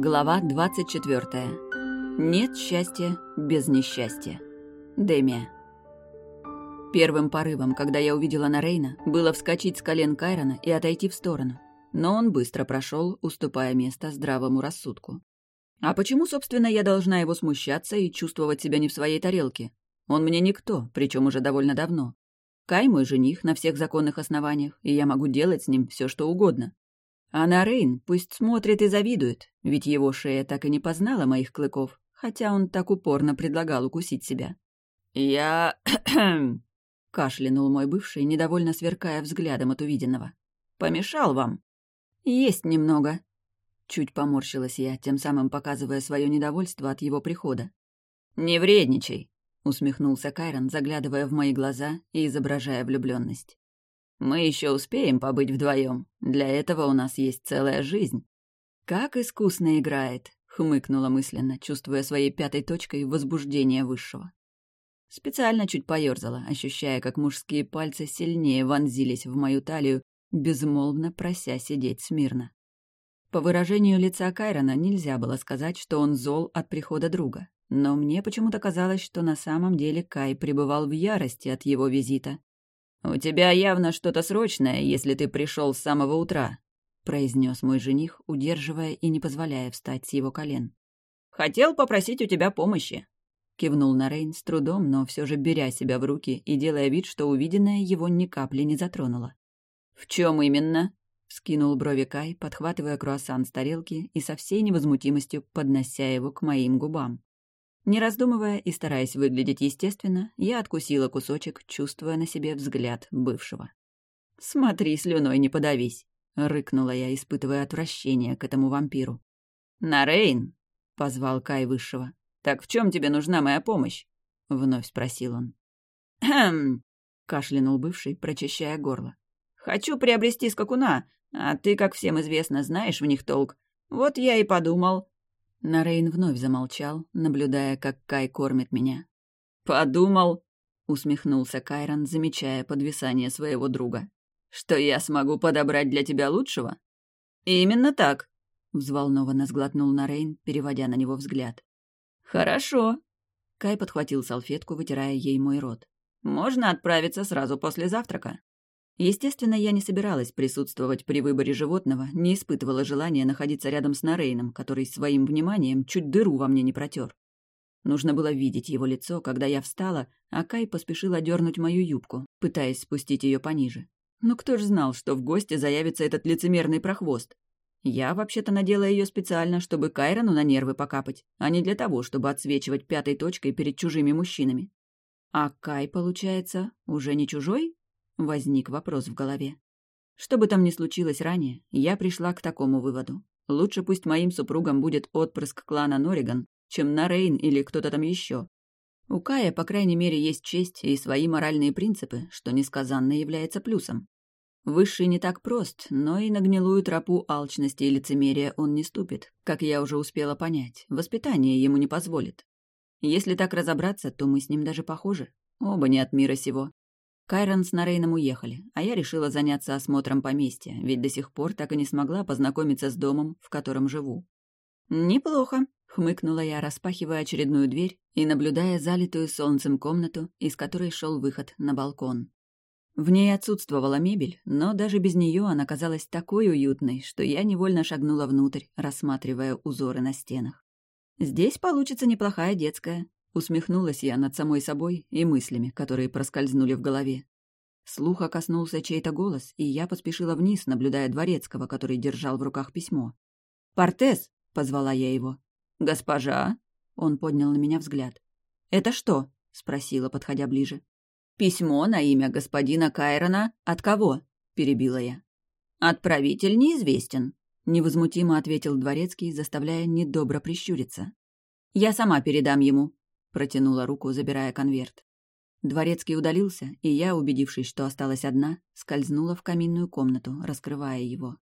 Глава 24. Нет счастья без несчастья. Демия. Первым порывом, когда я увидела Нарейна, было вскочить с колен Кайрона и отойти в сторону. Но он быстро прошел, уступая место здравому рассудку. А почему, собственно, я должна его смущаться и чувствовать себя не в своей тарелке? Он мне никто, причем уже довольно давно. Кай мой жених на всех законных основаниях, и я могу делать с ним все, что угодно. А на Рейн пусть смотрит и завидует, ведь его шея так и не познала моих клыков, хотя он так упорно предлагал укусить себя. «Я...» — кашлянул мой бывший, недовольно сверкая взглядом от увиденного. «Помешал вам?» «Есть немного». Чуть поморщилась я, тем самым показывая свое недовольство от его прихода. «Не вредничай», — усмехнулся Кайрон, заглядывая в мои глаза и изображая влюбленность. Мы еще успеем побыть вдвоем. Для этого у нас есть целая жизнь. Как искусно играет, хмыкнула мысленно, чувствуя своей пятой точкой возбуждение высшего. Специально чуть поёрзала, ощущая, как мужские пальцы сильнее вонзились в мою талию, безмолвно прося сидеть смирно. По выражению лица Кайрона нельзя было сказать, что он зол от прихода друга. Но мне почему-то казалось, что на самом деле Кай пребывал в ярости от его визита «У тебя явно что-то срочное, если ты пришел с самого утра», — произнес мой жених, удерживая и не позволяя встать с его колен. «Хотел попросить у тебя помощи», — кивнул Нарейн с трудом, но все же беря себя в руки и делая вид, что увиденное его ни капли не затронуло. «В чем именно?» — скинул брови Кай, подхватывая круассан с тарелки и со всей невозмутимостью поднося его к моим губам. Не раздумывая и стараясь выглядеть естественно, я откусила кусочек, чувствуя на себе взгляд бывшего. «Смотри, слюной не подавись», — рыкнула я, испытывая отвращение к этому вампиру. «Нарейн!» — позвал Кай Высшего. «Так в чем тебе нужна моя помощь?» — вновь спросил он. «Хм!» — кашлянул бывший, прочищая горло. «Хочу приобрести скакуна, а ты, как всем известно, знаешь в них толк. Вот я и подумал, Нарейн вновь замолчал, наблюдая, как Кай кормит меня. «Подумал», — усмехнулся Кайрон, замечая подвисание своего друга, «что я смогу подобрать для тебя лучшего?» «Именно так», — взволнованно сглотнул Нарейн, переводя на него взгляд. «Хорошо». Кай подхватил салфетку, вытирая ей мой рот. «Можно отправиться сразу после завтрака». Естественно, я не собиралась присутствовать при выборе животного, не испытывала желания находиться рядом с Нарейном, который своим вниманием чуть дыру во мне не протер. Нужно было видеть его лицо, когда я встала, а Кай поспешил одернуть мою юбку, пытаясь спустить ее пониже. Но кто ж знал, что в гости заявится этот лицемерный прохвост? Я вообще-то надела ее специально, чтобы Кайрону на нервы покапать, а не для того, чтобы отсвечивать пятой точкой перед чужими мужчинами. А Кай, получается, уже не чужой? Возник вопрос в голове. Что бы там ни случилось ранее, я пришла к такому выводу. Лучше пусть моим супругом будет отпрыск клана Нориган, чем Нарейн или кто-то там еще. У Кая, по крайней мере, есть честь и свои моральные принципы, что несказанно является плюсом. Высший не так прост, но и на гнилую тропу алчности и лицемерия он не ступит, как я уже успела понять. Воспитание ему не позволит. Если так разобраться, то мы с ним даже похожи. Оба не от мира сего. Кайрон с Нарейном уехали, а я решила заняться осмотром поместья, ведь до сих пор так и не смогла познакомиться с домом, в котором живу. «Неплохо», — хмыкнула я, распахивая очередную дверь и наблюдая залитую солнцем комнату, из которой шел выход на балкон. В ней отсутствовала мебель, но даже без нее она казалась такой уютной, что я невольно шагнула внутрь, рассматривая узоры на стенах. Здесь получится неплохая детская, Усмехнулась я над самой собой и мыслями, которые проскользнули в голове. Слуха коснулся чей-то голос, и я поспешила вниз, наблюдая дворецкого, который держал в руках письмо. «Портес!» — позвала я его. «Госпожа!» — он поднял на меня взгляд. «Это что?» — спросила, подходя ближе. «Письмо на имя господина Кайрона. От кого?» — перебила я. «Отправитель неизвестен», — невозмутимо ответил дворецкий, заставляя недобро прищуриться. «Я сама передам ему», Протянула руку, забирая конверт. Дворецкий удалился, и я, убедившись, что осталась одна, скользнула в каминную комнату, раскрывая его.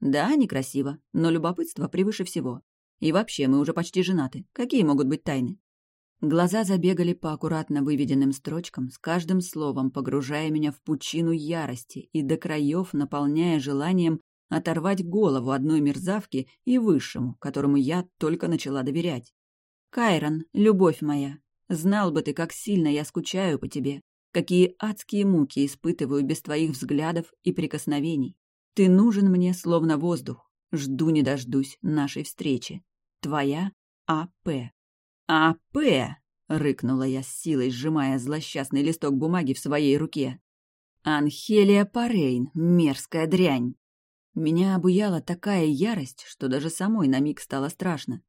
Да, некрасиво, но любопытство превыше всего. И вообще, мы уже почти женаты. Какие могут быть тайны? Глаза забегали по аккуратно выведенным строчкам, с каждым словом погружая меня в пучину ярости и до краев наполняя желанием оторвать голову одной мерзавки и высшему, которому я только начала доверять. «Кайрон, любовь моя, знал бы ты, как сильно я скучаю по тебе, какие адские муки испытываю без твоих взглядов и прикосновений. Ты нужен мне словно воздух. Жду не дождусь нашей встречи. Твоя А.П. А.П. рыкнула я с силой, сжимая злосчастный листок бумаги в своей руке. Анхелия Парейн, мерзкая дрянь. Меня обуяла такая ярость, что даже самой на миг стало страшно.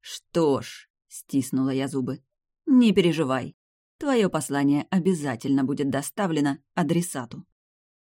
Что ж, стиснула я зубы. Не переживай. Твое послание обязательно будет доставлено адресату.